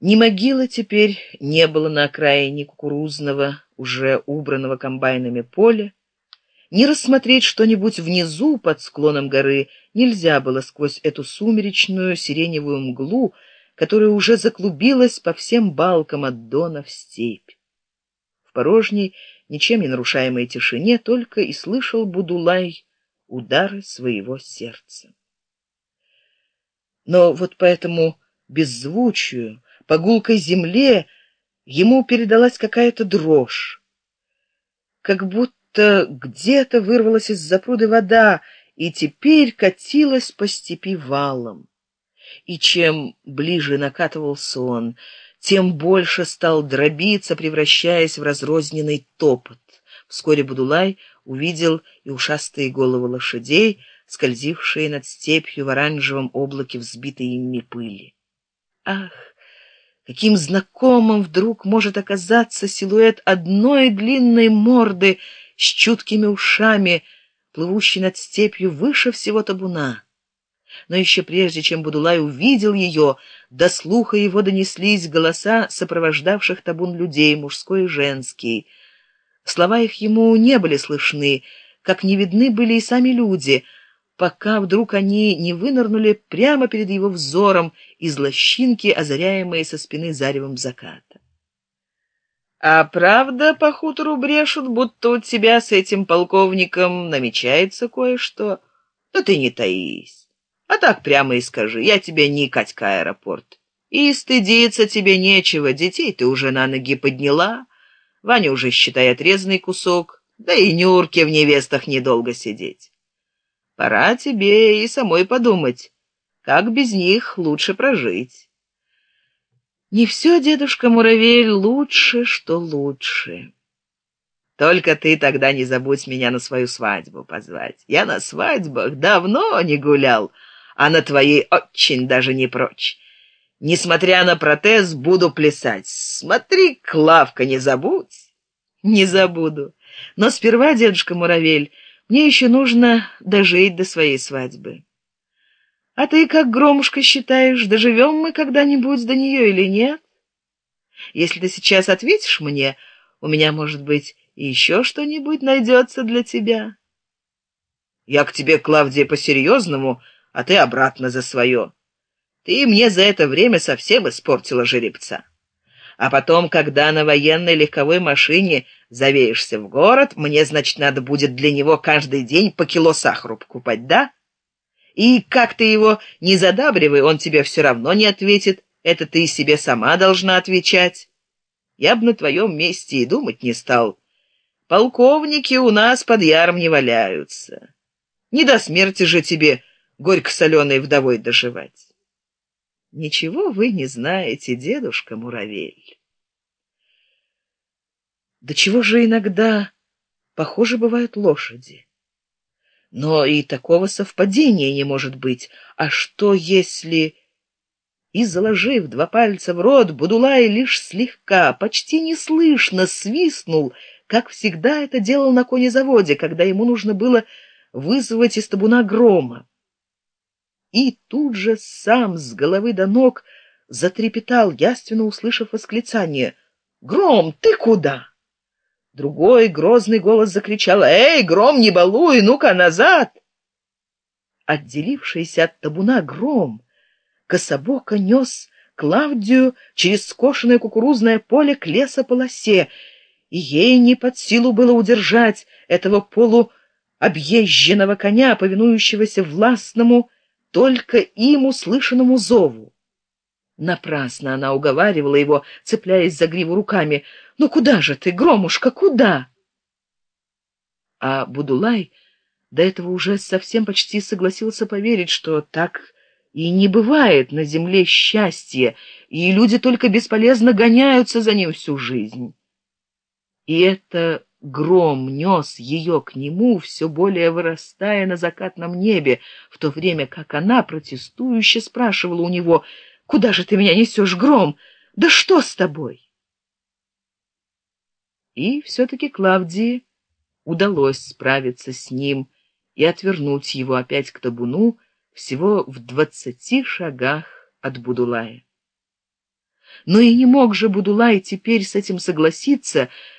Ни могилы теперь не было на окраине кукурузного, уже убранного комбайнами поля, не рассмотреть что-нибудь внизу под склоном горы нельзя было сквозь эту сумеречную сиреневую мглу, которая уже заклубилась по всем балкам от дона в степь. В порожней, ничем не нарушаемой тишине только и слышал Будулай удары своего сердца. Но вот поэтому беззвучию, по гулкой земле ему передалась какая-то дрожь, как будто где-то вырвалась из запруды вода и теперь катилась по степи валом. И чем ближе накатывался он, тем больше стал дробиться, превращаясь в разрозненный топот. Вскоре Будулай увидел и ушастые головы лошадей, скользившие над степью в оранжевом облаке взбитой ими пыли. Ах, каким знакомым вдруг может оказаться силуэт одной длинной морды с чуткими ушами, плывущей над степью выше всего табуна. Но еще прежде, чем Будулай увидел ее, до слуха его донеслись голоса сопровождавших табун людей, мужской и женский. Слова их ему не были слышны, как не видны были и сами люди — пока вдруг они не вынырнули прямо перед его взором из лощинки, озаряемые со спины заревом заката. А правда по хутору брешут, будто у тебя с этим полковником намечается кое-что. Да ты не таись. А так прямо и скажи, я тебе не Катька аэропорт. И стыдиться тебе нечего, детей ты уже на ноги подняла. Ваня уже, считай, отрезанный кусок, да и Нюрке в невестах недолго сидеть. Пора тебе и самой подумать, как без них лучше прожить. Не все, дедушка Муравель, лучше, что лучше. Только ты тогда не забудь меня на свою свадьбу позвать. Я на свадьбах давно не гулял, а на твоей очень даже не прочь. Несмотря на протез, буду плясать. Смотри, Клавка, не забудь. Не забуду. Но сперва, дедушка Муравель, мне еще нужно дожить до своей свадьбы. А ты, как громушка, считаешь, доживем мы когда-нибудь до нее или нет? Если ты сейчас ответишь мне, у меня, может быть, еще что-нибудь найдется для тебя. Я к тебе, Клавдия, по-серьезному, а ты обратно за свое. Ты мне за это время совсем испортила жеребца. А потом, когда на военной легковой машине завеешься в город, мне, значит, надо будет для него каждый день по кило сахару покупать, да? И как ты его не задабривай, он тебе все равно не ответит. Это ты себе сама должна отвечать. Я бы на твоем месте и думать не стал. Полковники у нас под яром не валяются. Не до смерти же тебе горько-соленой вдовой доживать. Ничего вы не знаете, дедушка Муравель. До чего же иногда похожи бывают лошади? Но и такого совпадения не может быть. А что если... И, заложив два пальца в рот, Будулай лишь слегка, почти неслышно свистнул, как всегда это делал на конезаводе, когда ему нужно было вызвать из табуна грома и тут же сам с головы до ног затрепетал, яственно услышав восклицание. «Гром, ты куда?» Другой грозный голос закричал «Эй, Гром, не балуй, ну-ка назад!» Отделившийся от табуна Гром кособоко нес Клавдию через скошенное кукурузное поле к лесополосе, и ей не под силу было удержать этого полуобъезженного коня, повинующегося властному только им услышанному зову. Напрасно она уговаривала его, цепляясь за гриву руками. «Ну куда же ты, Громушка, куда?» А Будулай до этого уже совсем почти согласился поверить, что так и не бывает на земле счастья, и люди только бесполезно гоняются за ним всю жизнь. И это Гром нес ее к нему, все более вырастая на закатном небе, в то время как она протестующе спрашивала у него, «Куда же ты меня несешь, Гром? Да что с тобой?» И все-таки Клавдии удалось справиться с ним и отвернуть его опять к табуну всего в двадцати шагах от Будулая. но и не мог же Будулай теперь с этим согласиться,